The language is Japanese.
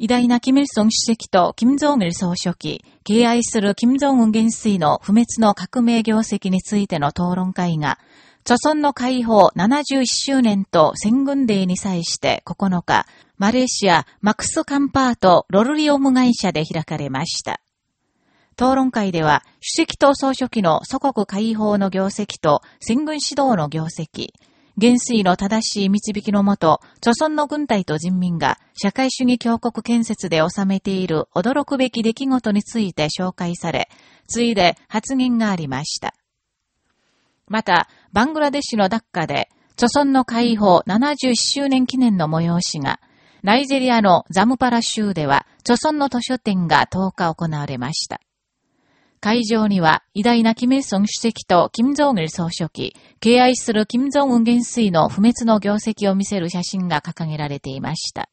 偉大なキム・ルソン主席とキム・ジョン・イル総書記、敬愛するキム・ジョン・ウン元帥の不滅の革命業績についての討論会が、著村の解放71周年と戦軍デーに際して9日、マレーシアマクス・カンパート・ロルリオム会社で開かれました。討論会では、主席と総書記の祖国解放の業績と戦軍指導の業績、元帥の正しい導きのもと、著村の軍隊と人民が社会主義強国建設で収めている驚くべき出来事について紹介され、ついで発言がありました。また、バングラデシュのダッカで、著村の解放71周年記念の催しが、ナイジェリアのザムパラ州では、著村の図書展が10日行われました。会場には偉大なキム・イソン主席とキム・ジョン・ル総書記、敬愛するキム・ジョン・ウン元帥の不滅の業績を見せる写真が掲げられていました。